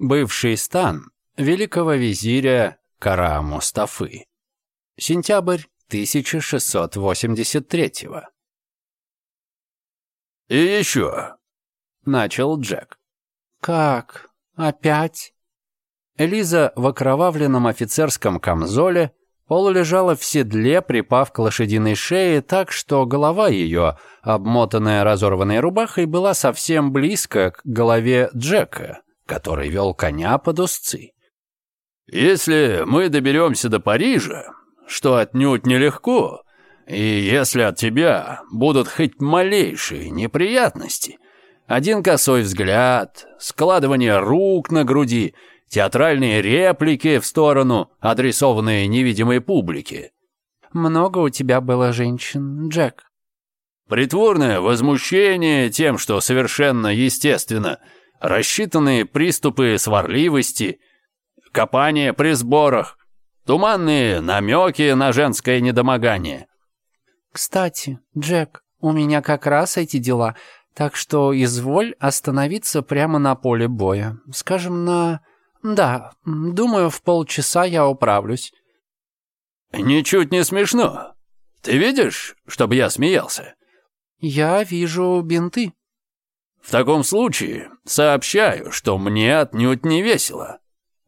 Бывший стан великого визиря Кара Мустафы. Сентябрь 1683-го. «И еще», — начал Джек. «Как? Опять?» Элиза в окровавленном офицерском камзоле полулежала в седле, припав к лошадиной шее так, что голова ее, обмотанная разорванной рубахой, была совсем близко к голове Джека который вел коня под узцы. «Если мы доберемся до Парижа, что отнюдь нелегко, и если от тебя будут хоть малейшие неприятности, один косой взгляд, складывание рук на груди, театральные реплики в сторону, адресованные невидимой публике». «Много у тебя было женщин, Джек?» Притворное возмущение тем, что совершенно естественно – рассчитанные приступы сварливости, копание при сборах, туманные намеки на женское недомогание. «Кстати, Джек, у меня как раз эти дела, так что изволь остановиться прямо на поле боя. Скажем, на... Да, думаю, в полчаса я управлюсь». «Ничуть не смешно. Ты видишь, чтобы я смеялся?» «Я вижу бинты», в таком случае сообщаю, что мне отнюдь не весело.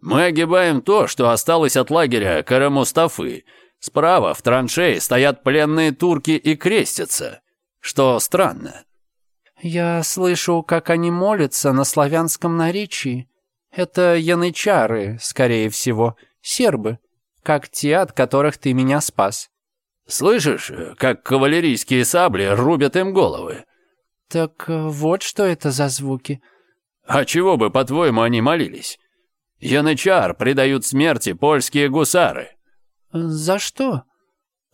Мы огибаем то, что осталось от лагеря Карамустафы. Справа в траншее стоят пленные турки и крестятся, что странно. Я слышу, как они молятся на славянском наречии. Это янычары, скорее всего, сербы, как те, от которых ты меня спас. Слышишь, как кавалерийские сабли рубят им головы? «Так э, вот что это за звуки». «А чего бы, по-твоему, они молились? Янычар предают смерти польские гусары». «За что?»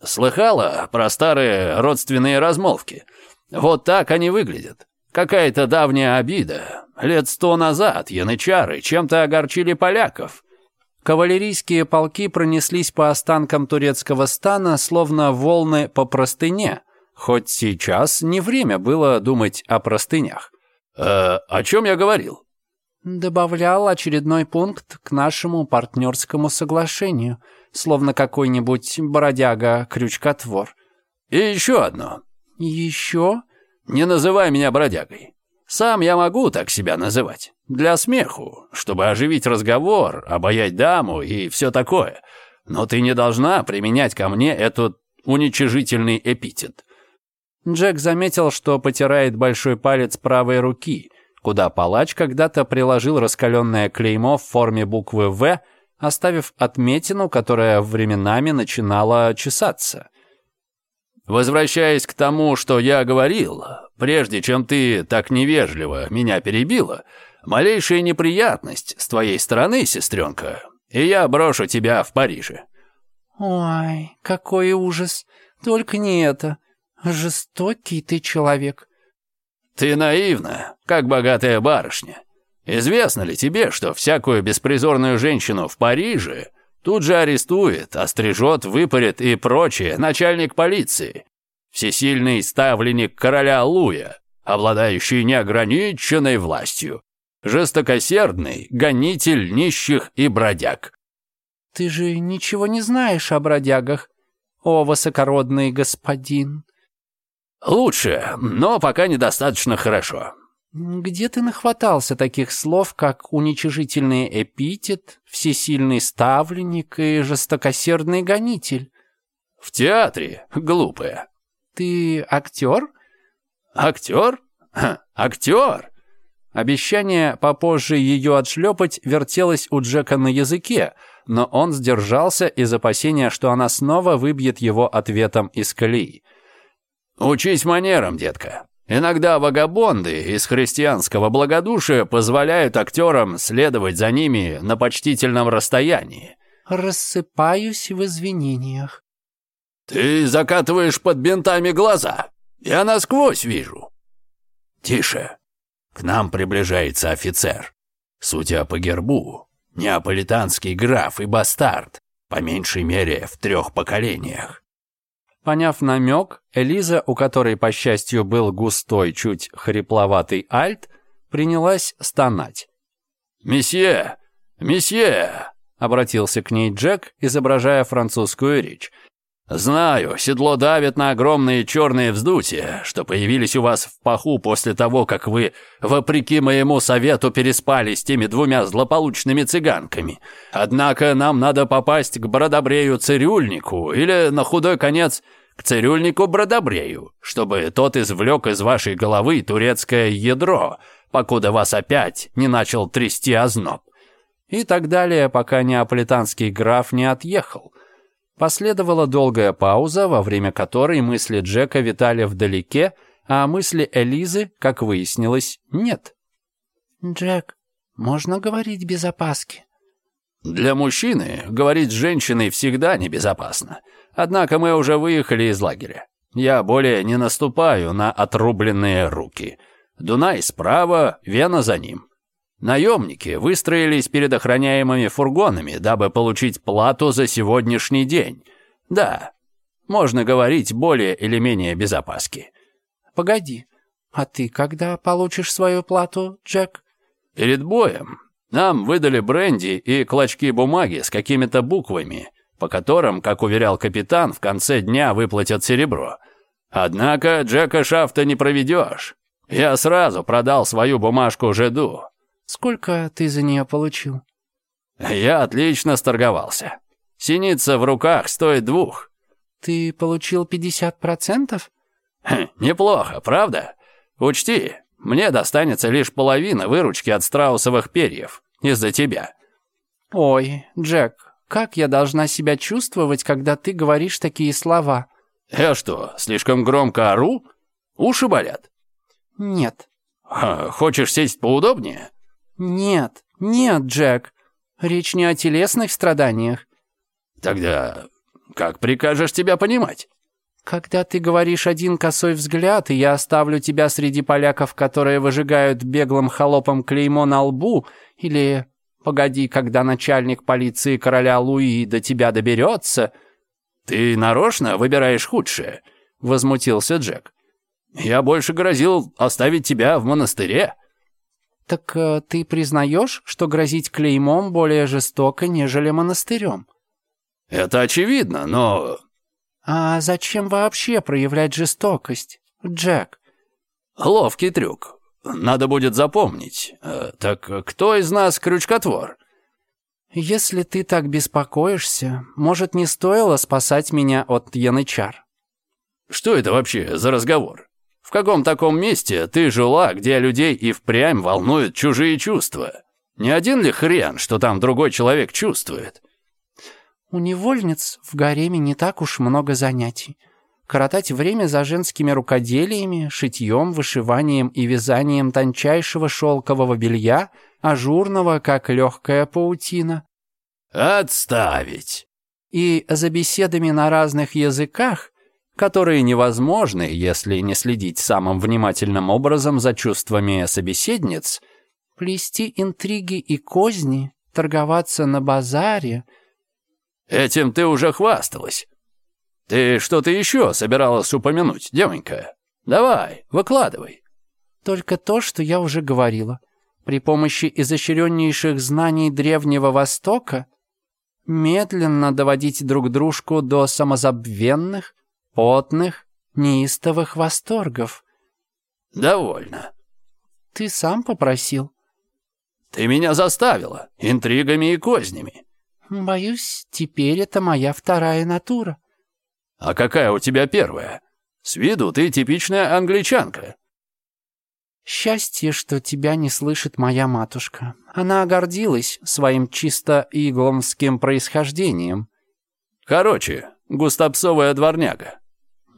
«Слыхала про старые родственные размолвки? Вот так они выглядят. Какая-то давняя обида. Лет сто назад янычары чем-то огорчили поляков». Кавалерийские полки пронеслись по останкам турецкого стана, словно волны по простыне – Хоть сейчас не время было думать о простынях. «Э, о чем я говорил?» Добавлял очередной пункт к нашему партнерскому соглашению, словно какой-нибудь бродяга-крючкотвор. «И еще одно». «Еще?» «Не называй меня бродягой. Сам я могу так себя называть. Для смеху, чтобы оживить разговор, обаять даму и все такое. Но ты не должна применять ко мне этот уничижительный эпитет». Джек заметил, что потирает большой палец правой руки, куда палач когда-то приложил раскаленное клеймо в форме буквы «В», оставив отметину, которая временами начинала чесаться. «Возвращаясь к тому, что я говорил, прежде чем ты так невежливо меня перебила, малейшая неприятность с твоей стороны, сестренка, и я брошу тебя в Париже». «Ой, какой ужас! Только не это!» «Жестокий ты человек». «Ты наивна, как богатая барышня. Известно ли тебе, что всякую беспризорную женщину в Париже тут же арестует, острижет, выпарит и прочее начальник полиции, всесильный ставленник короля Луя, обладающий неограниченной властью, жестокосердный гонитель нищих и бродяг. Ты же ничего не знаешь о бродягах, о высокородный господин. «Лучше, но пока недостаточно хорошо». «Где ты нахватался таких слов, как уничижительный эпитет, всесильный ставленник и жестокосердный гонитель?» «В театре, глупая». «Ты актер?» «Актер? Ха, актер!» Обещание попозже ее отшлепать вертелось у Джека на языке, но он сдержался из опасения, что она снова выбьет его ответом из колеи. «Учись манерам, детка. Иногда вагабонды из христианского благодушия позволяют актерам следовать за ними на почтительном расстоянии». «Рассыпаюсь в извинениях». «Ты закатываешь под бинтами глаза. Я насквозь вижу». «Тише. К нам приближается офицер. Судя по гербу, неаполитанский граф и бастард, по меньшей мере в трех поколениях. Поняв намек, Элиза, у которой, по счастью, был густой, чуть хрипловатый альт, принялась стонать. «Месье! Месье!» — обратился к ней Джек, изображая французскую речь — Знаю, седло давит на огромные черные вздутия, что появились у вас в паху после того, как вы, вопреки моему совету, переспали с теми двумя злополучными цыганками. Однако нам надо попасть к Бродобрею-цирюльнику или, на худой конец, к цирюльнику Бродобрею, чтобы тот извлек из вашей головы турецкое ядро, покуда вас опять не начал трясти озноб. И так далее, пока неаполитанский граф не отъехал – Последовала долгая пауза, во время которой мысли Джека витали вдалеке, а мысли Элизы, как выяснилось, нет. «Джек, можно говорить без опаски?» «Для мужчины говорить с женщиной всегда небезопасно. Однако мы уже выехали из лагеря. Я более не наступаю на отрубленные руки. Дунай справа, Вена за ним. Наемники выстроились перед охраняемыми фургонами, дабы получить плату за сегодняшний день. Да, можно говорить более или менее без опаски. «Погоди, а ты когда получишь свою плату, Джек?» «Перед боем. Нам выдали бренди и клочки бумаги с какими-то буквами, по которым, как уверял капитан, в конце дня выплатят серебро. Однако Джека Шафта не проведешь. Я сразу продал свою бумажку Жеду, Сколько ты за нее получил?» «Я отлично сторговался. Синица в руках стоит двух». «Ты получил 50%?» хм, «Неплохо, правда? Учти, мне достанется лишь половина выручки от страусовых перьев из-за тебя». «Ой, Джек, как я должна себя чувствовать, когда ты говоришь такие слова?» «Я что, слишком громко ору? Уши болят?» «Нет». «Хочешь сесть поудобнее?» «Нет, нет, Джек. Речь не о телесных страданиях». «Тогда как прикажешь тебя понимать?» «Когда ты говоришь один косой взгляд, и я оставлю тебя среди поляков, которые выжигают беглым холопом клеймо на лбу, или «Погоди, когда начальник полиции короля Луи до тебя доберется...» «Ты нарочно выбираешь худшее», — возмутился Джек. «Я больше грозил оставить тебя в монастыре». «Так э, ты признаешь, что грозить клеймом более жестоко, нежели монастырем?» «Это очевидно, но...» «А зачем вообще проявлять жестокость, Джек?» «Ловкий трюк. Надо будет запомнить. Э, так кто из нас крючкотвор?» «Если ты так беспокоишься, может, не стоило спасать меня от Янычар?» «Что это вообще за разговор?» В каком таком месте ты жила, где людей и впрямь волнуют чужие чувства? Не один ли хрен, что там другой человек чувствует?» «У невольниц в гареме не так уж много занятий. Коротать время за женскими рукоделиями, шитьем, вышиванием и вязанием тончайшего шелкового белья, ажурного, как легкая паутина». «Отставить!» «И за беседами на разных языках которые невозможны, если не следить самым внимательным образом за чувствами собеседниц, плести интриги и козни, торговаться на базаре. Этим ты уже хвасталась. Ты что-то еще собиралась упомянуть, девонька? Давай, выкладывай. Только то, что я уже говорила. При помощи изощреннейших знаний Древнего Востока медленно доводить друг дружку до самозабвенных, потных неистовых восторгов. Довольно. Ты сам попросил. Ты меня заставила интригами и кознями. Боюсь, теперь это моя вторая натура. А какая у тебя первая? С виду ты типичная англичанка. Счастье, что тебя не слышит моя матушка. Она гордилась своим чисто игломским происхождением. Короче, густопсовая дворняга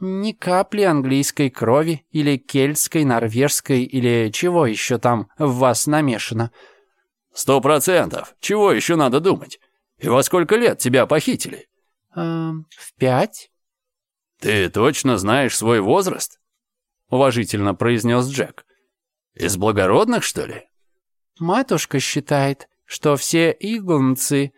ни капли английской крови или кельтской, норвежской или чего еще там в вас намешано». «Сто процентов. Чего еще надо думать? И во сколько лет тебя похитили?» «Эм, в пять». «Ты точно знаешь свой возраст?» — уважительно произнес Джек. «Из благородных, что ли?» «Матушка считает, что все иглнцы...»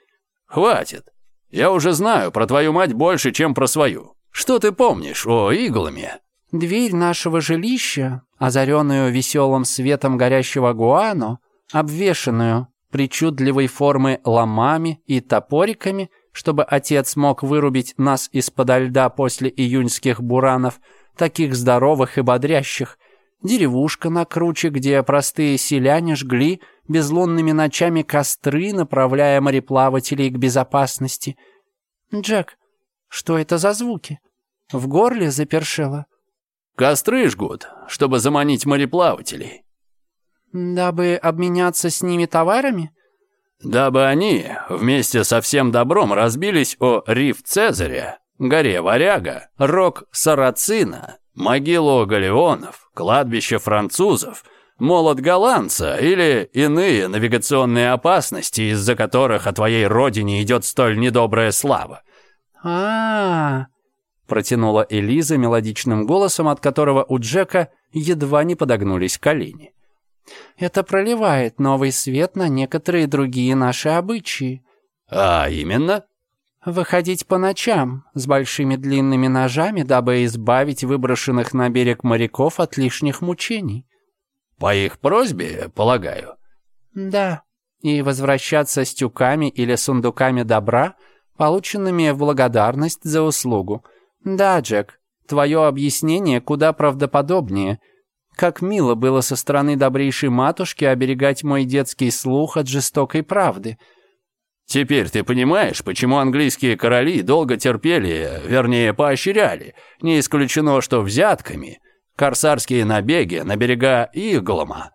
«Хватит. Я уже знаю про твою мать больше, чем про свою. Что ты помнишь о Игламе?» Дверь нашего жилища, озаренную веселым светом горящего гуано, обвешанную причудливой формы ломами и топориками, чтобы отец мог вырубить нас из-подо льда после июньских буранов, таких здоровых и бодрящих, деревушка на круче, где простые селяне жгли безлунными ночами костры, направляя мореплавателей к безопасности. «Джек, что это за звуки? В горле запершило. Костры жгут, чтобы заманить мореплавателей. Дабы обменяться с ними товарами? Дабы они вместе со всем добром разбились о риф Цезаря, горе Варяга, рог Сарацина, могилу Галеонов, кладбище французов, молот голландца или иные навигационные опасности, из-за которых о твоей родине идет столь недобрая слава а, протянула Элиза мелодичным голосом, от которого у Джека едва не подогнулись колени. «Это проливает новый свет на некоторые другие наши обычаи». «А именно?» «Выходить по ночам с большими длинными ножами, дабы избавить выброшенных на берег моряков от лишних мучений». «По их просьбе, полагаю?» «Да. И возвращаться с тюками или сундуками добра — полученными в благодарность за услугу. Да, Джек, твое объяснение куда правдоподобнее. Как мило было со стороны добрейшей матушки оберегать мой детский слух от жестокой правды. Теперь ты понимаешь, почему английские короли долго терпели, вернее, поощряли. Не исключено, что взятками. Корсарские набеги на берега Иглома.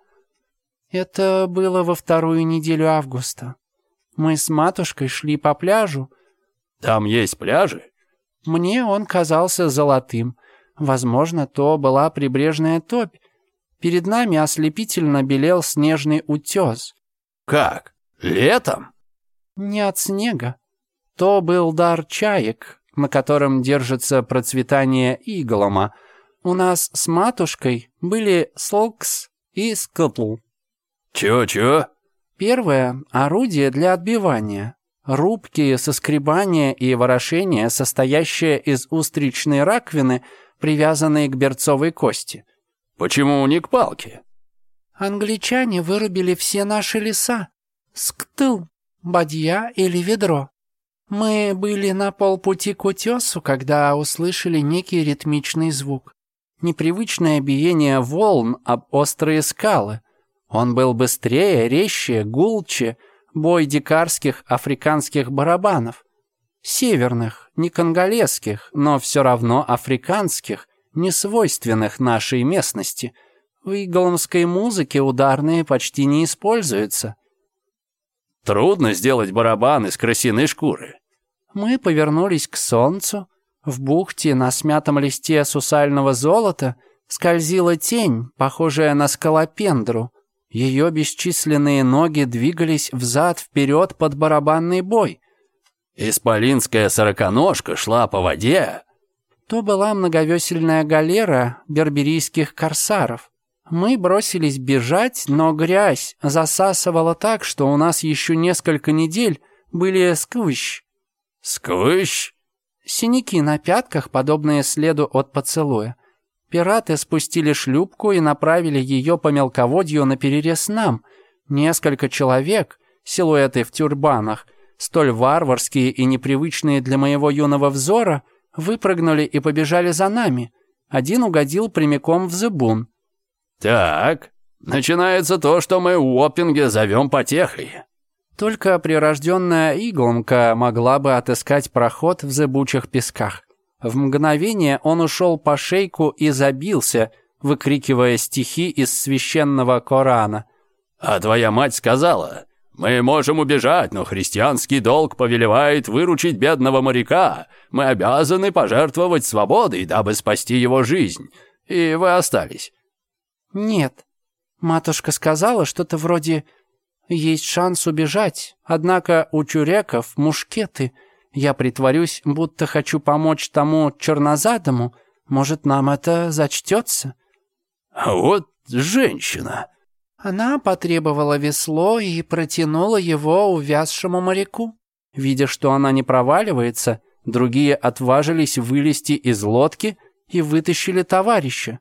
Это было во вторую неделю августа. Мы с матушкой шли по пляжу, там есть пляжи?» «Мне он казался золотым. Возможно, то была прибрежная топь. Перед нами ослепительно белел снежный утес». «Как? Летом?» «Не от снега. То был дар чаек, на котором держится процветание Иглома. У нас с матушкой были слкс и скотл». «Чё-чё?» «Первое — орудие для отбивания. Рубкие соскребания и ворошения, состоящие из устричной раковины, привязанные к берцовой кости. «Почему не к палке?» «Англичане вырубили все наши леса. Сктыл, бадья или ведро. Мы были на полпути к утесу, когда услышали некий ритмичный звук. Непривычное биение волн об острые скалы. Он был быстрее, резче, гулче, бой дикарских африканских барабанов. Северных, не конголезских, но все равно африканских, не свойственных нашей местности. В иголомской музыке ударные почти не используются. Трудно сделать барабан из крысиной шкуры. Мы повернулись к солнцу. В бухте на смятом листе сусального золота скользила тень, похожая на скалопендру — ее бесчисленные ноги двигались взад-вперед под барабанный бой. Исполинская сороконожка шла по воде. То была многовесельная галера берберийских корсаров. Мы бросились бежать, но грязь засасывала так, что у нас еще несколько недель были сквыщ. Сквыщ? Синяки на пятках, подобные следу от поцелуя. Пираты спустили шлюпку и направили ее по мелководью на перерез нам. Несколько человек, силуэты в тюрбанах, столь варварские и непривычные для моего юного взора, выпрыгнули и побежали за нами. Один угодил прямиком в зыбун. «Так, начинается то, что мы у Оппинге зовем потехой». Только прирожденная игломка могла бы отыскать проход в зыбучих песках. В мгновение он ушел по шейку и забился, выкрикивая стихи из священного Корана. «А твоя мать сказала, мы можем убежать, но христианский долг повелевает выручить бедного моряка. Мы обязаны пожертвовать свободой, дабы спасти его жизнь. И вы остались». «Нет. Матушка сказала что-то вроде «Есть шанс убежать, однако у тюреков мушкеты». Я притворюсь, будто хочу помочь тому чернозадому. Может, нам это зачтется?» «А вот женщина!» Она потребовала весло и протянула его увязшему моряку. Видя, что она не проваливается, другие отважились вылезти из лодки и вытащили товарища.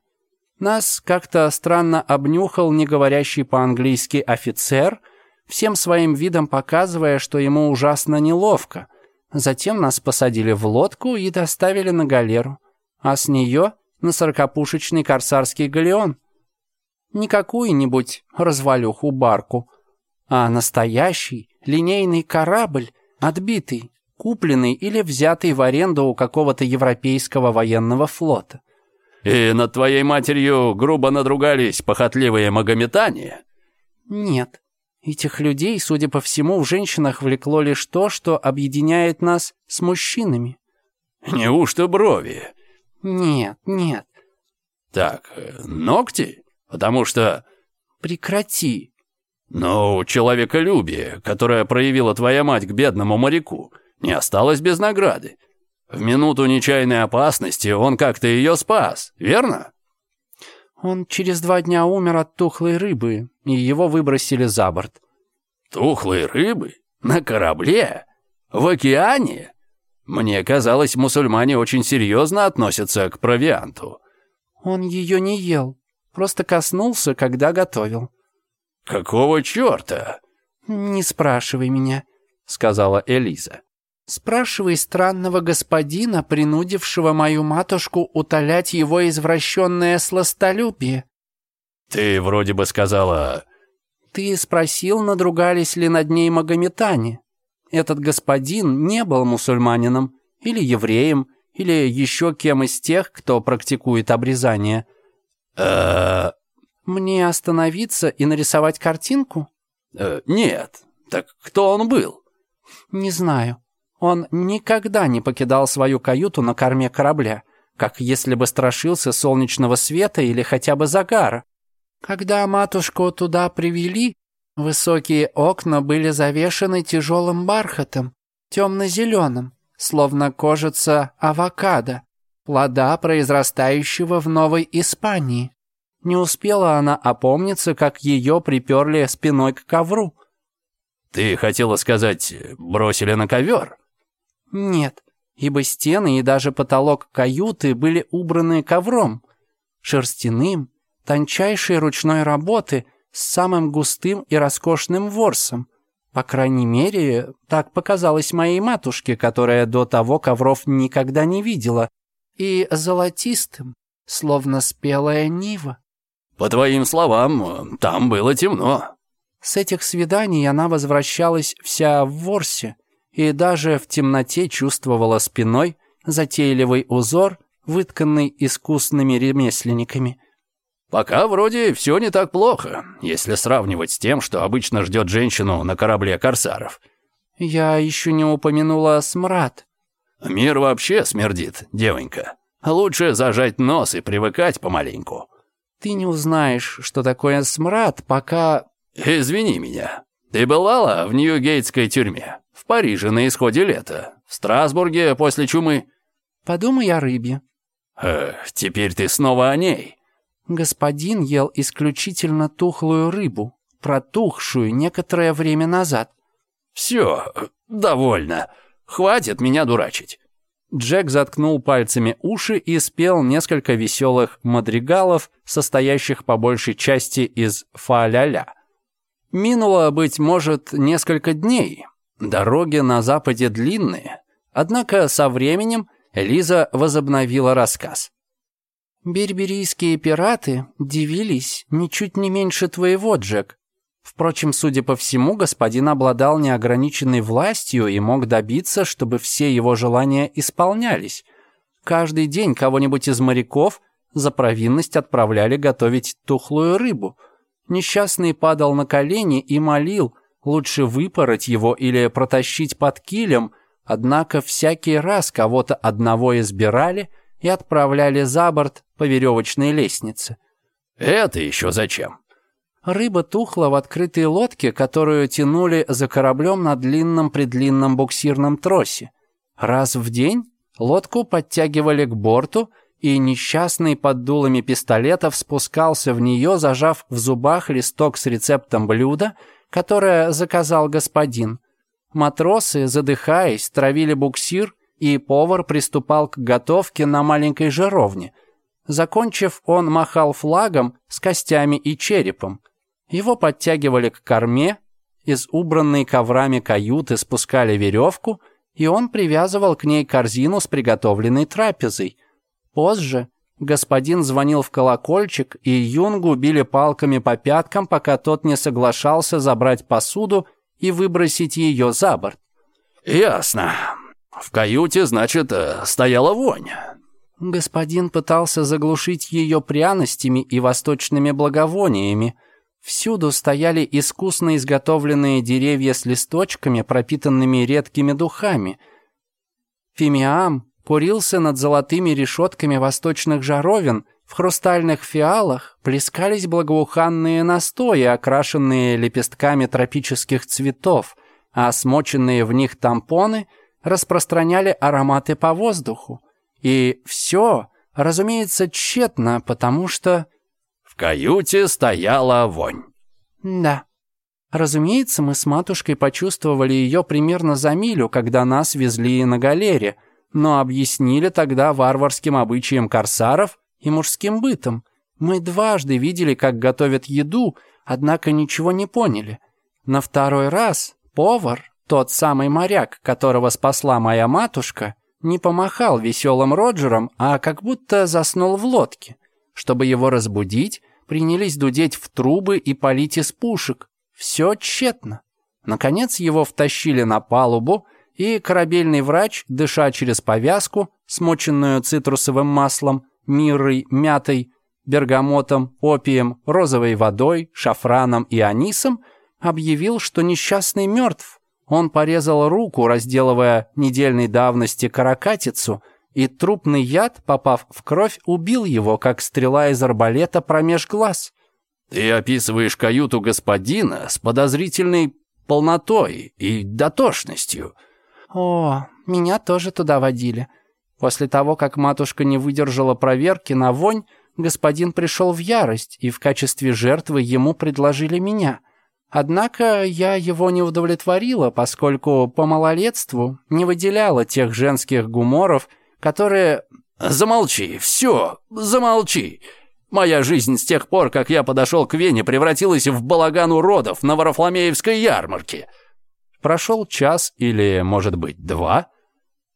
Нас как-то странно обнюхал неговорящий по-английски офицер, всем своим видом показывая, что ему ужасно неловко — Затем нас посадили в лодку и доставили на галеру, а с нее на сорокопушечный корсарский галеон. Не какую-нибудь развалюху-барку, а настоящий линейный корабль, отбитый, купленный или взятый в аренду у какого-то европейского военного флота. «И над твоей матерью грубо надругались похотливые магометане?» «Нет, Этих людей, судя по всему, в женщинах влекло лишь то, что объединяет нас с мужчинами. Неужто брови? Нет, нет. Так, э, ногти? Потому что... Прекрати. Ну, человеколюбие, которое проявила твоя мать к бедному моряку, не осталось без награды. В минуту нечаянной опасности он как-то ее спас, верно? Он через два дня умер от тухлой рыбы, и его выбросили за борт. Тухлой рыбы? На корабле? В океане? Мне казалось, мусульмане очень серьезно относятся к провианту. Он ее не ел, просто коснулся, когда готовил. Какого черта? Не спрашивай меня, сказала Элиза. Спрашивай странного господина, принудившего мою матушку утолять его извращенное сластолюбие». «Ты вроде бы сказала...» «Ты спросил, надругались ли над ней магометане. Этот господин не был мусульманином или евреем, или еще кем из тех, кто практикует обрезание». «Э, «Мне остановиться и нарисовать картинку?» э, «Нет. Так кто он был?» «Не знаю. Он никогда не покидал свою каюту на корме корабля, как если бы страшился солнечного света или хотя бы загара. Когда матушку туда привели, высокие окна были завешены тяжелым бархатом, темно-зеленым, словно кожица авокадо, плода, произрастающего в Новой Испании. Не успела она опомниться, как ее приперли спиной к ковру. «Ты хотела сказать, бросили на ковер?» Нет, ибо стены и даже потолок каюты были убраны ковром, шерстяным, тончайшей ручной работы с самым густым и роскошным ворсом. По крайней мере, так показалось моей матушке, которая до того ковров никогда не видела, и золотистым, словно спелая нива. «По твоим словам, там было темно». С этих свиданий она возвращалась вся в ворсе, и даже в темноте чувствовала спиной затейливый узор, вытканный искусными ремесленниками. «Пока вроде все не так плохо, если сравнивать с тем, что обычно ждет женщину на корабле корсаров». «Я еще не упомянула смрад». «Мир вообще смердит, девонька. Лучше зажать нос и привыкать помаленьку». «Ты не узнаешь, что такое смрад, пока...» «Извини меня, ты бывала в Нью-Гейтской тюрьме? В Париже на исходе лета? В Страсбурге после чумы?» «Подумай о рыбе». Э, «Теперь ты снова о ней». Господин ел исключительно тухлую рыбу, протухшую некоторое время назад. «Все, довольно. Хватит меня дурачить». Джек заткнул пальцами уши и спел несколько веселых мадригалов, состоящих по большей части из фа-ля-ля. Минуло, быть может, несколько дней. Дороги на западе длинные. Однако со временем Лиза возобновила рассказ. «Берберийские пираты дивились ничуть не меньше твоего, Джек. Впрочем, судя по всему, господин обладал неограниченной властью и мог добиться, чтобы все его желания исполнялись. Каждый день кого-нибудь из моряков за провинность отправляли готовить тухлую рыбу – Несчастный падал на колени и молил, лучше выпороть его или протащить под килем, однако всякий раз кого-то одного избирали и отправляли за борт по веревочной лестнице. «Это еще зачем?» Рыба тухла в открытой лодке, которую тянули за кораблем на длинном-предлинном буксирном тросе. Раз в день лодку подтягивали к борту – и несчастный под дулами пистолетов спускался в нее, зажав в зубах листок с рецептом блюда, которое заказал господин. Матросы, задыхаясь, травили буксир, и повар приступал к готовке на маленькой жировне. Закончив, он махал флагом с костями и черепом. Его подтягивали к корме, из убранной коврами каюты спускали веревку, и он привязывал к ней корзину с приготовленной трапезой – Позже господин звонил в колокольчик, и Юнгу били палками по пяткам, пока тот не соглашался забрать посуду и выбросить ее за борт. «Ясно. В каюте, значит, э, стояла вонь». Господин пытался заглушить ее пряностями и восточными благовониями. Всюду стояли искусно изготовленные деревья с листочками, пропитанными редкими духами. Фимиам курился над золотыми решетками восточных жаровин, в хрустальных фиалах плескались благоуханные настои, окрашенные лепестками тропических цветов, а смоченные в них тампоны распространяли ароматы по воздуху. И все, разумеется, тщетно, потому что... В каюте стояла вонь. Да. Разумеется, мы с матушкой почувствовали ее примерно за милю, когда нас везли на галере — но объяснили тогда варварским обычаям корсаров и мужским бытом. Мы дважды видели, как готовят еду, однако ничего не поняли. На второй раз повар, тот самый моряк, которого спасла моя матушка, не помахал веселым Роджером, а как будто заснул в лодке. Чтобы его разбудить, принялись дудеть в трубы и полить из пушек. Все тщетно. Наконец его втащили на палубу, и корабельный врач, дыша через повязку, смоченную цитрусовым маслом, мирой, мятой, бергамотом, опием, розовой водой, шафраном и анисом, объявил, что несчастный мертв. Он порезал руку, разделывая недельной давности каракатицу, и трупный яд, попав в кровь, убил его, как стрела из арбалета промеж глаз. «Ты описываешь каюту господина с подозрительной полнотой и дотошностью», «О, меня тоже туда водили». После того, как матушка не выдержала проверки на вонь, господин пришел в ярость, и в качестве жертвы ему предложили меня. Однако я его не удовлетворила, поскольку по малолетству не выделяла тех женских гуморов, которые... «Замолчи, все, замолчи!» Моя жизнь с тех пор, как я подошел к Вене, превратилась в балаган уродов на Варафломеевской ярмарке. Прошел час или, может быть, два.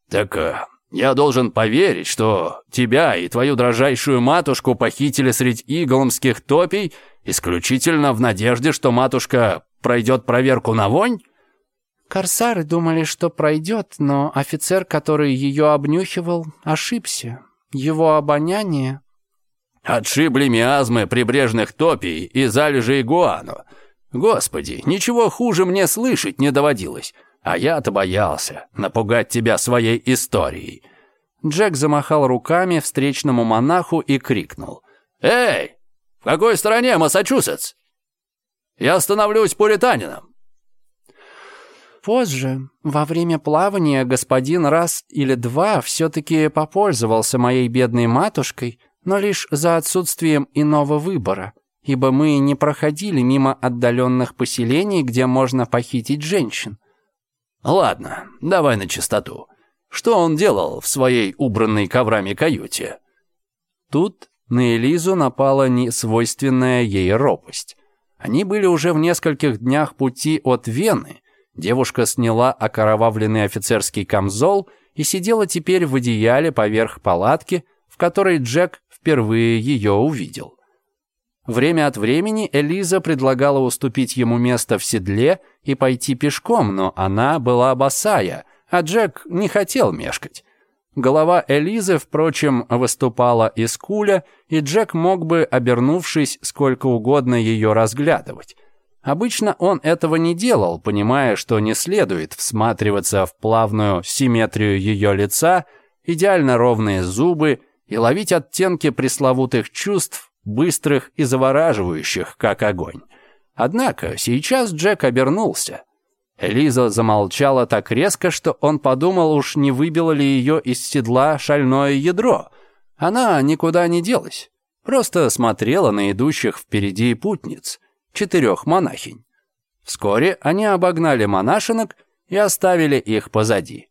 «Так э, я должен поверить, что тебя и твою дрожайшую матушку похитили средь иголмских топий исключительно в надежде, что матушка пройдет проверку на вонь?» Корсары думали, что пройдет, но офицер, который ее обнюхивал, ошибся. Его обоняние... «Отшибли миазмы прибрежных топий и залежей игуану. Господи, ничего хуже мне слышать не доводилось. А я-то боялся напугать тебя своей историей». Джек замахал руками встречному монаху и крикнул. «Эй, в какой стороне Массачусетс? Я становлюсь пуританином». Позже, во время плавания, господин раз или два все-таки попользовался моей бедной матушкой, но лишь за отсутствием иного выбора — ибо мы не проходили мимо отдаленных поселений, где можно похитить женщин. Ладно, давай на чистоту. Что он делал в своей убранной коврами каюте? Тут на Элизу напала несвойственная ей робость. Они были уже в нескольких днях пути от Вены. Девушка сняла окоровавленный офицерский камзол и сидела теперь в одеяле поверх палатки, в которой Джек впервые ее увидел. Время от времени Элиза предлагала уступить ему место в седле и пойти пешком, но она была босая, а Джек не хотел мешкать. Голова Элизы, впрочем, выступала из куля, и Джек мог бы, обернувшись, сколько угодно ее разглядывать. Обычно он этого не делал, понимая, что не следует всматриваться в плавную симметрию ее лица, идеально ровные зубы и ловить оттенки пресловутых чувств, быстрых и завораживающих, как огонь. Однако сейчас Джек обернулся. Лиза замолчала так резко, что он подумал, уж не выбило ли ее из седла шальное ядро. Она никуда не делась, просто смотрела на идущих впереди путниц, четырех монахинь. Вскоре они обогнали монашинок и оставили их позади.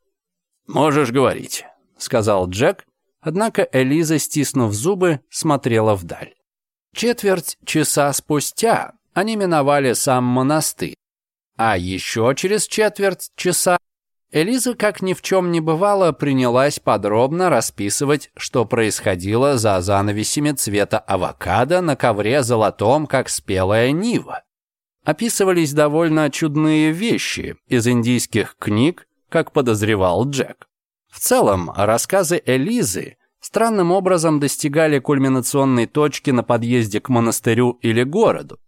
«Можешь говорить», — сказал Джек, однако Элиза, стиснув зубы, смотрела вдаль. Четверть часа спустя они миновали сам монастырь. А еще через четверть часа Элиза, как ни в чем не бывало, принялась подробно расписывать, что происходило за занавесями цвета авокадо на ковре золотом, как спелая нива. Описывались довольно чудные вещи из индийских книг, как подозревал Джек. В целом, рассказы Элизы странным образом достигали кульминационной точки на подъезде к монастырю или городу.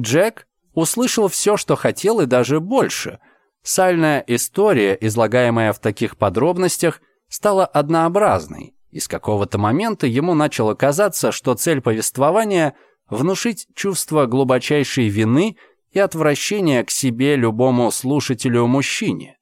Джек услышал все, что хотел, и даже больше. Сальная история, излагаемая в таких подробностях, стала однообразной, и с какого-то момента ему начало казаться, что цель повествования – внушить чувство глубочайшей вины и отвращения к себе любому слушателю-мужчине.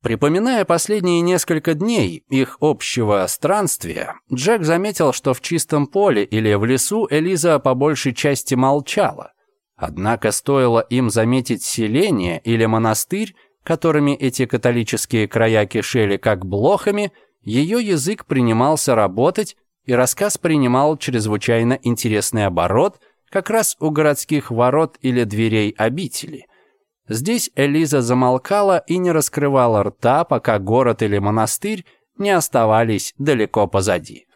Припоминая последние несколько дней их общего странствия, Джек заметил, что в чистом поле или в лесу Элиза по большей части молчала. Однако стоило им заметить селение или монастырь, которыми эти католические края кишели как блохами, ее язык принимался работать, и рассказ принимал чрезвычайно интересный оборот как раз у городских ворот или дверей обители – Здесь Элиза замолкала и не раскрывала рта, пока город или монастырь не оставались далеко позади.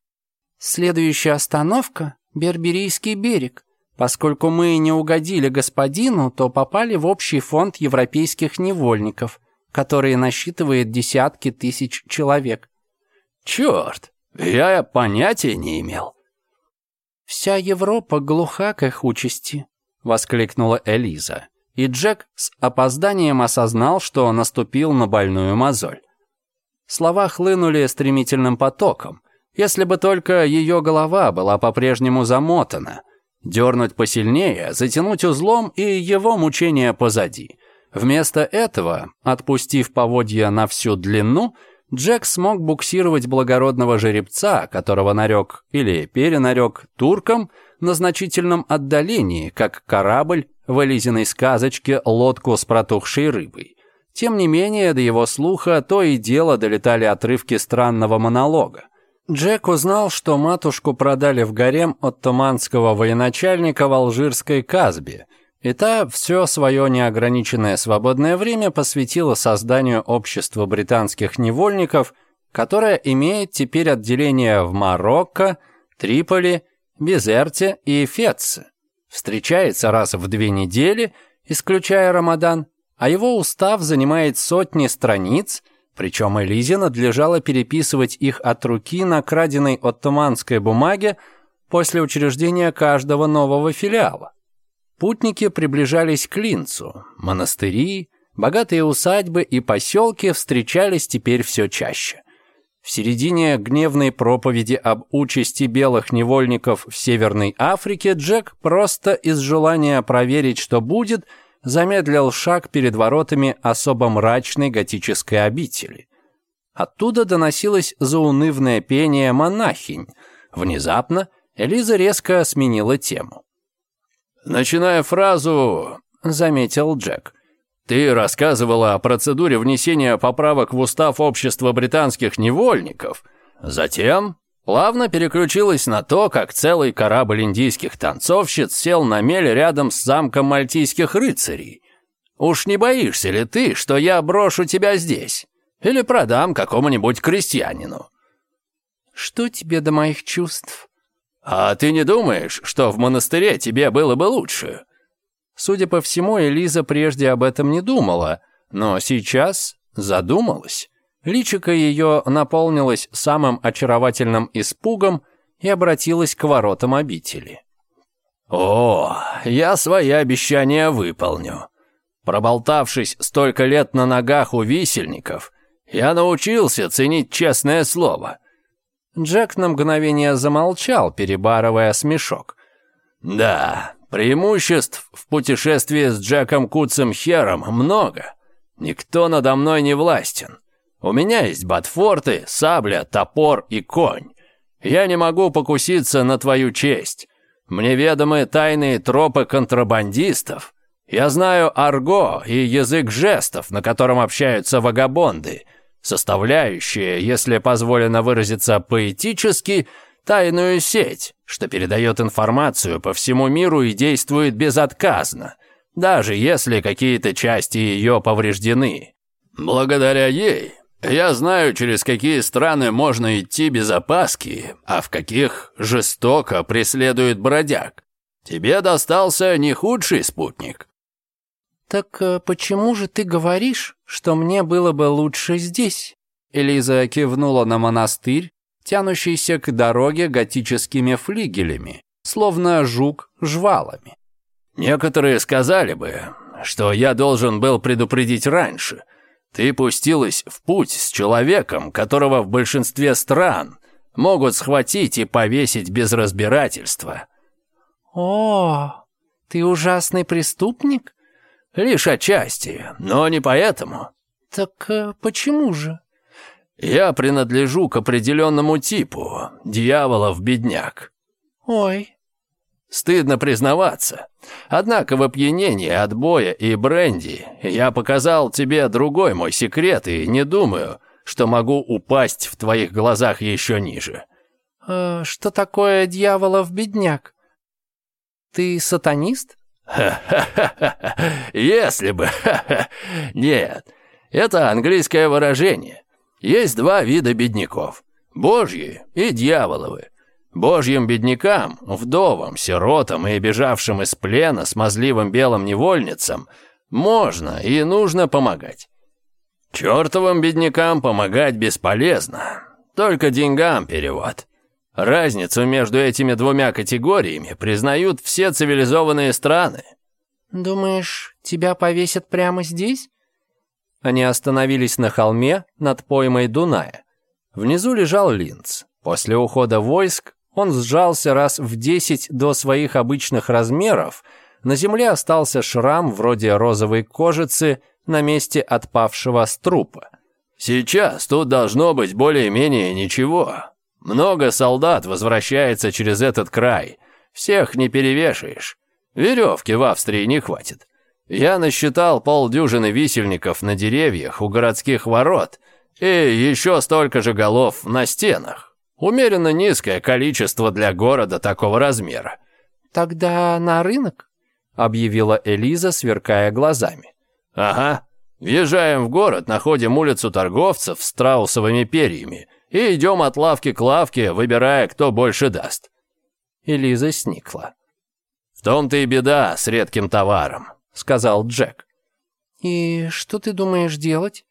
«Следующая остановка — Берберийский берег. Поскольку мы не угодили господину, то попали в общий фонд европейских невольников, который насчитывает десятки тысяч человек». «Черт, я понятия не имел». «Вся Европа глуха к их участи», — воскликнула Элиза и Джек с опозданием осознал, что наступил на больную мозоль. Слова хлынули стремительным потоком, если бы только ее голова была по-прежнему замотана. Дернуть посильнее, затянуть узлом и его мучения позади. Вместо этого, отпустив поводья на всю длину, Джек смог буксировать благородного жеребца, которого нарек или перенарек турком, на значительном отдалении, как корабль в Элизиной сказочке «Лодку с протухшей рыбой». Тем не менее, до его слуха то и дело долетали отрывки странного монолога. Джек узнал, что матушку продали в гарем от туманского военачальника в алжирской Казбе, и та все свое неограниченное свободное время посвятила созданию общества британских невольников, которое имеет теперь отделение в Марокко, Триполи Безерте и Фетце. Встречается раз в две недели, исключая Рамадан, а его устав занимает сотни страниц, причем Элизе надлежало переписывать их от руки на краденной оттоманской бумаге после учреждения каждого нового филиала. Путники приближались к Линцу, монастыри, богатые усадьбы и поселки встречались теперь все чаще. В середине гневной проповеди об участи белых невольников в Северной Африке Джек просто из желания проверить, что будет, замедлил шаг перед воротами особо мрачной готической обители. Оттуда доносилось заунывное пение монахинь. Внезапно Элиза резко сменила тему. «Начиная фразу», — заметил Джек, — ты рассказывала о процедуре внесения поправок в устав общества британских невольников. Затем плавно переключилась на то, как целый корабль индийских танцовщиц сел на мель рядом с замком мальтийских рыцарей. Уж не боишься ли ты, что я брошу тебя здесь? Или продам какому-нибудь крестьянину? Что тебе до моих чувств? А ты не думаешь, что в монастыре тебе было бы лучше? Судя по всему, Элиза прежде об этом не думала, но сейчас задумалась. Личико ее наполнилось самым очаровательным испугом и обратилась к воротам обители. «О, я свои обещания выполню. Проболтавшись столько лет на ногах у висельников, я научился ценить честное слово». Джек на мгновение замолчал, перебарывая смешок. «Да, Преимуществ в путешествии с Джеком Куцем Хером много. Никто надо мной не властен. У меня есть ботфорты, сабля, топор и конь. Я не могу покуситься на твою честь. Мне ведомы тайные тропы контрабандистов. Я знаю арго и язык жестов, на котором общаются вагабонды, составляющие, если позволено выразиться поэтически, тайную сеть, что передает информацию по всему миру и действует безотказно, даже если какие-то части ее повреждены. Благодаря ей я знаю, через какие страны можно идти без опаски, а в каких жестоко преследует бродяг. Тебе достался не худший спутник. Так э, почему же ты говоришь, что мне было бы лучше здесь? Элиза кивнула на монастырь, тянущийся к дороге готическими флигелями, словно жук жвалами. «Некоторые сказали бы, что я должен был предупредить раньше. Ты пустилась в путь с человеком, которого в большинстве стран могут схватить и повесить без разбирательства». «О, ты ужасный преступник?» «Лишь отчасти, но не поэтому». «Так э, почему же?» Я принадлежу к определенному типу, дьяволов-бедняк». «Ой». «Стыдно признаваться. Однако в опьянении от боя и бренди я показал тебе другой мой секрет и не думаю, что могу упасть в твоих глазах еще ниже». «Э, «Что такое дьяволов-бедняк? Ты сатанист?» «Ха-ха-ха! Если бы! Нет, это английское выражение. Есть два вида бедняков – божьи и дьяволовы. Божьим беднякам, вдовам, сиротам и бежавшим из плена смазливым белым невольницам можно и нужно помогать. Чёртовым беднякам помогать бесполезно, только деньгам перевод. Разницу между этими двумя категориями признают все цивилизованные страны. «Думаешь, тебя повесят прямо здесь?» Они остановились на холме над поймой Дуная. Внизу лежал Линц. После ухода войск он сжался раз в 10 до своих обычных размеров. На земле остался шрам вроде розовой кожицы на месте отпавшего струпа. «Сейчас тут должно быть более-менее ничего. Много солдат возвращается через этот край. Всех не перевешаешь. Веревки в Австрии не хватит. Я насчитал полдюжины висельников на деревьях у городских ворот и еще столько же голов на стенах. Умеренно низкое количество для города такого размера. «Тогда на рынок?» — объявила Элиза, сверкая глазами. «Ага. Въезжаем в город, находим улицу торговцев с страусовыми перьями и идем от лавки к лавке, выбирая, кто больше даст». Элиза сникла. «В том-то и беда с редким товаром. — сказал Джек. «И что ты думаешь делать?»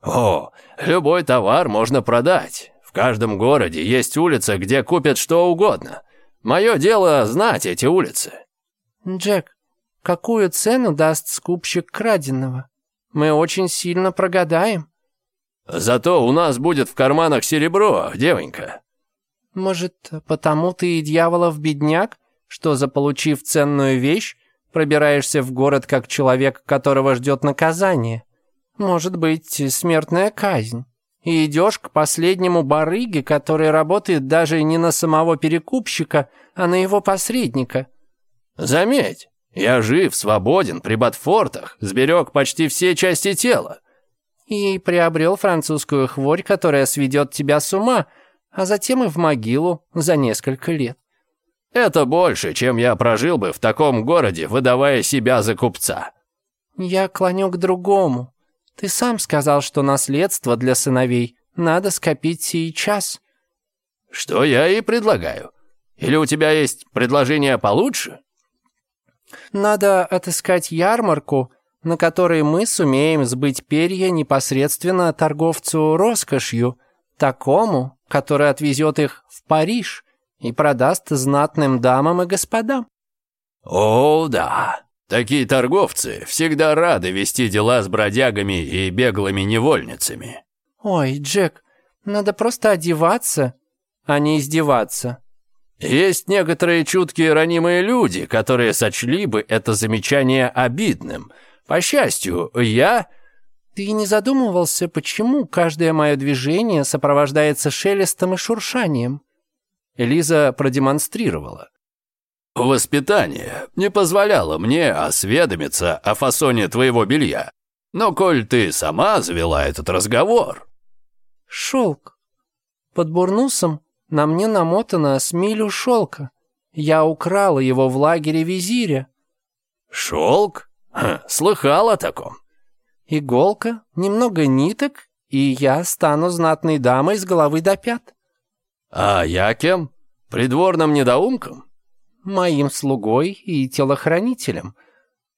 «О, любой товар можно продать. В каждом городе есть улица, где купят что угодно. Мое дело знать эти улицы». «Джек, какую цену даст скупщик краденого? Мы очень сильно прогадаем». «Зато у нас будет в карманах серебро, девонька». «Может, потому ты и дьяволов бедняк, что, заполучив ценную вещь, Пробираешься в город как человек, которого ждет наказание. Может быть, смертная казнь. И идешь к последнему барыге, который работает даже не на самого перекупщика, а на его посредника. Заметь, я жив, свободен, при Батфортах, сберег почти все части тела. И приобрел французскую хворь, которая сведет тебя с ума, а затем и в могилу за несколько лет. Это больше, чем я прожил бы в таком городе, выдавая себя за купца». «Я клоню к другому. Ты сам сказал, что наследство для сыновей надо скопить сейчас». «Что я и предлагаю. Или у тебя есть предложение получше?» «Надо отыскать ярмарку, на которой мы сумеем сбыть перья непосредственно торговцу роскошью, такому, который отвезет их в Париж» и продаст знатным дамам и господам». «О, да. Такие торговцы всегда рады вести дела с бродягами и беглыми невольницами». «Ой, Джек, надо просто одеваться, а не издеваться». Есть некоторые чуткие ранимые люди, которые сочли бы это замечание обидным. По счастью, я... Ты не задумывался, почему каждое мое движение сопровождается шелестом и шуршанием? Элиза продемонстрировала. «Воспитание не позволяло мне осведомиться о фасоне твоего белья. Но коль ты сама завела этот разговор...» «Шелк. Под бурнусом на мне намотана с шелка. Я украла его в лагере визиря». «Шелк? Ха, слыхал о таком». «Иголка, немного ниток, и я стану знатной дамой с головы до пят». «А я кем? Придворным недоумком?» «Моим слугой и телохранителем».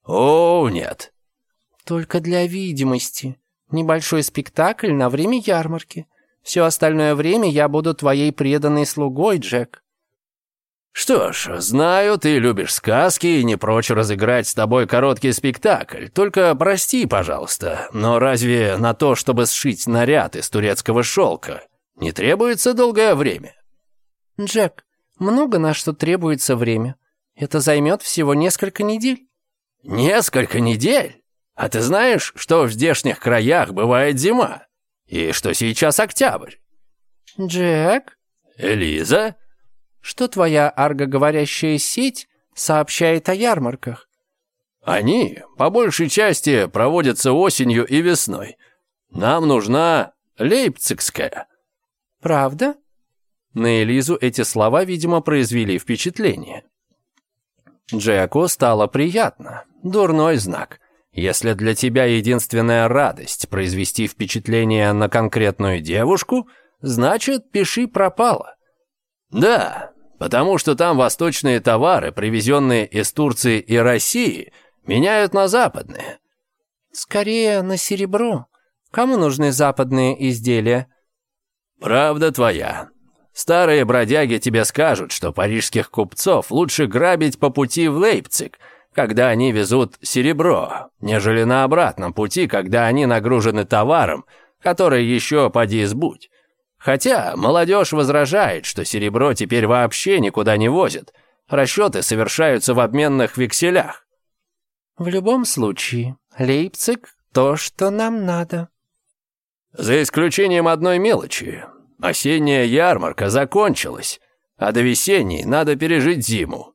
«О, нет». «Только для видимости. Небольшой спектакль на время ярмарки. Все остальное время я буду твоей преданной слугой, Джек». «Что ж, знаю, ты любишь сказки и не прочь разыграть с тобой короткий спектакль. Только прости, пожалуйста, но разве на то, чтобы сшить наряд из турецкого шелка, не требуется долгое время. Джек, много на что требуется время. Это займет всего несколько недель. Несколько недель? А ты знаешь, что в здешних краях бывает зима? И что сейчас октябрь? Джек? Элиза? Что твоя аргоговорящая сеть сообщает о ярмарках? Они, по большей части, проводятся осенью и весной. Нам нужна лейпцигская. Правда? На Элизу эти слова, видимо, произвели впечатление. Джеко стало приятно. Дурной знак. Если для тебя единственная радость произвести впечатление на конкретную девушку, значит, пиши пропало. Да, потому что там восточные товары, привезенные из Турции и России, меняют на западные. Скорее, на серебро. Кому нужны западные изделия? «Правда твоя. Старые бродяги тебе скажут, что парижских купцов лучше грабить по пути в Лейпциг, когда они везут серебро, нежели на обратном пути, когда они нагружены товаром, который еще поди избудь. Хотя молодежь возражает, что серебро теперь вообще никуда не возят. Расчеты совершаются в обменных векселях. «В любом случае, Лейпциг – то, что нам надо», за исключением одной мелочи. Осенняя ярмарка закончилась, а до весенней надо пережить зиму.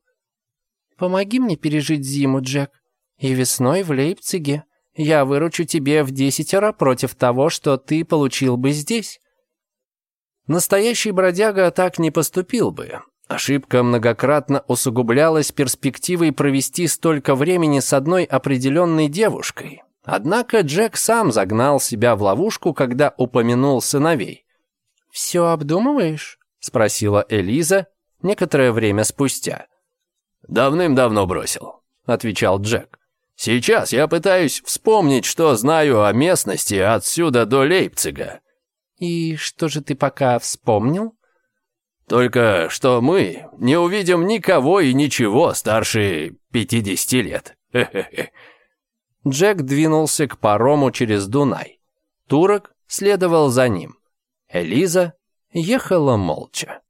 Помоги мне пережить зиму, Джек. И весной в Лейпциге. Я выручу тебе в десятеро против того, что ты получил бы здесь. Настоящий бродяга так не поступил бы. Ошибка многократно усугублялась перспективой провести столько времени с одной определенной девушкой. Однако Джек сам загнал себя в ловушку, когда упомянул сыновей. «Все обдумываешь?» — спросила Элиза некоторое время спустя. «Давным-давно бросил», — отвечал Джек. «Сейчас я пытаюсь вспомнить, что знаю о местности отсюда до Лейпцига». «И что же ты пока вспомнил?» «Только что мы не увидим никого и ничего старше пятидесяти лет. Хе-хе-хе». Джек двинулся к парому через Дунай. Турок следовал за ним. Элиза ехала молча.